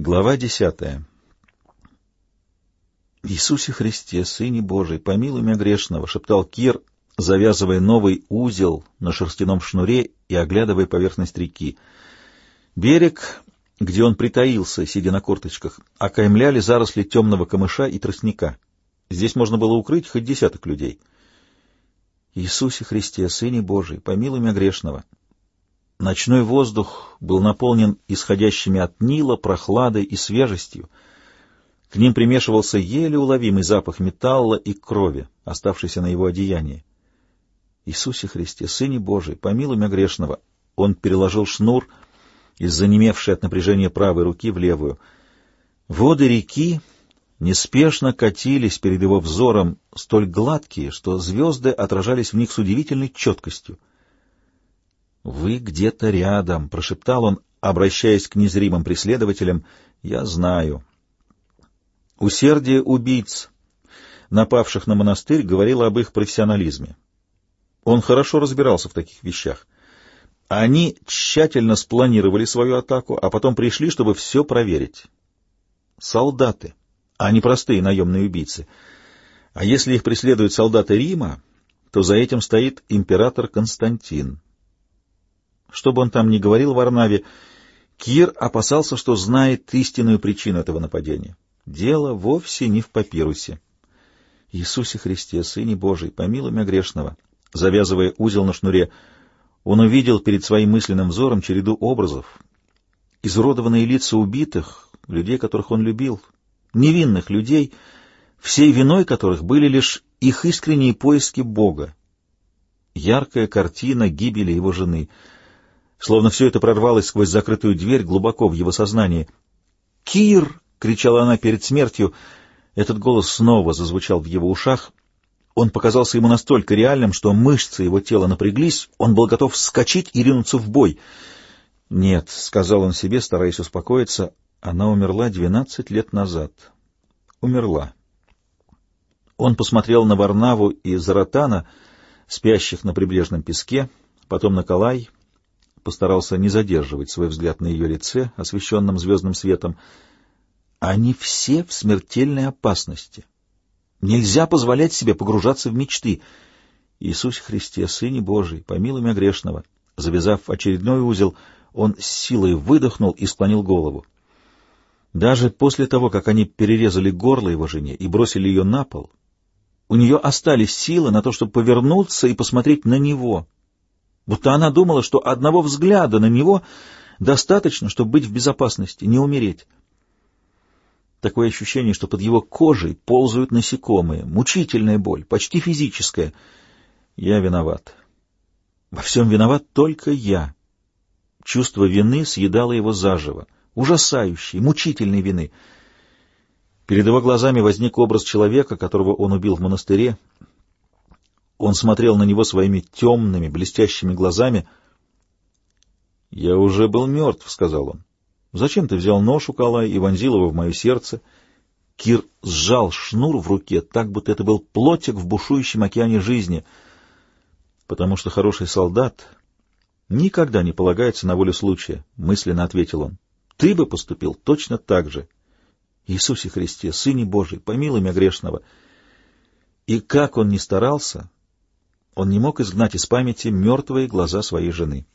Глава десятая. «Иисусе Христе, Сыне Божий, помилуй меня грешного!» — шептал Кир, завязывая новый узел на шерстяном шнуре и оглядывая поверхность реки. Берег, где он притаился, сидя на корточках, окаймляли заросли темного камыша и тростника. Здесь можно было укрыть хоть десяток людей. «Иисусе Христе, Сыне Божий, помилуй меня грешного!» Ночной воздух был наполнен исходящими от Нила прохладой и свежестью. К ним примешивался еле уловимый запах металла и крови, оставшийся на его одеянии. «Иисусе Христе, Сыне Божий, помилуй меня грешного!» Он переложил шнур из занемевшей от напряжения правой руки в левую. Воды реки неспешно катились перед его взором, столь гладкие, что звезды отражались в них с удивительной четкостью. «Вы где-то рядом», — прошептал он, обращаясь к незримым преследователям. «Я знаю». Усердие убийц, напавших на монастырь, говорило об их профессионализме. Он хорошо разбирался в таких вещах. Они тщательно спланировали свою атаку, а потом пришли, чтобы все проверить. Солдаты, а не простые наемные убийцы. А если их преследуют солдаты Рима, то за этим стоит император Константин. Что бы он там ни говорил Варнаве, Кир опасался, что знает истинную причину этого нападения. Дело вовсе не в папирусе. «Иисусе Христе, Сыне Божий, помилуй меня грешного!» Завязывая узел на шнуре, он увидел перед своим мысленным взором череду образов. Изуродованные лица убитых, людей, которых он любил, невинных людей, всей виной которых были лишь их искренние поиски Бога. Яркая картина гибели его жены — Словно все это прорвалось сквозь закрытую дверь глубоко в его сознании. «Кир!» — кричала она перед смертью. Этот голос снова зазвучал в его ушах. Он показался ему настолько реальным, что мышцы его тела напряглись, он был готов вскочить и ринуться в бой. «Нет», — сказал он себе, стараясь успокоиться, — «она умерла двенадцать лет назад. Умерла». Он посмотрел на Варнаву и Заратана, спящих на прибрежном песке, потом на Калай, постарался не задерживать свой взгляд на ее лице, освещенном звездным светом. Они все в смертельной опасности. Нельзя позволять себе погружаться в мечты. Иисус Христе, Сыне Божий, помилуй меня грешного. Завязав очередной узел, он с силой выдохнул и склонил голову. Даже после того, как они перерезали горло его жене и бросили ее на пол, у нее остались силы на то, чтобы повернуться и посмотреть на него, будто она думала, что одного взгляда на него достаточно, чтобы быть в безопасности, не умереть. Такое ощущение, что под его кожей ползают насекомые, мучительная боль, почти физическая. Я виноват. Во всем виноват только я. Чувство вины съедало его заживо, ужасающей, мучительной вины. Перед его глазами возник образ человека, которого он убил в монастыре, он смотрел на него своими темными, блестящими глазами. «Я уже был мертв», — сказал он. «Зачем ты взял нож у Калая и вонзил его в мое сердце?» Кир сжал шнур в руке, так будто это был плотик в бушующем океане жизни, потому что хороший солдат никогда не полагается на волю случая, — мысленно ответил он. Ты бы поступил точно так же. Иисусе Христе, Сыне Божий, помилуй меня грешного. И как он ни старался, он не мог изгнать из памяти мертвые глаза своей жены.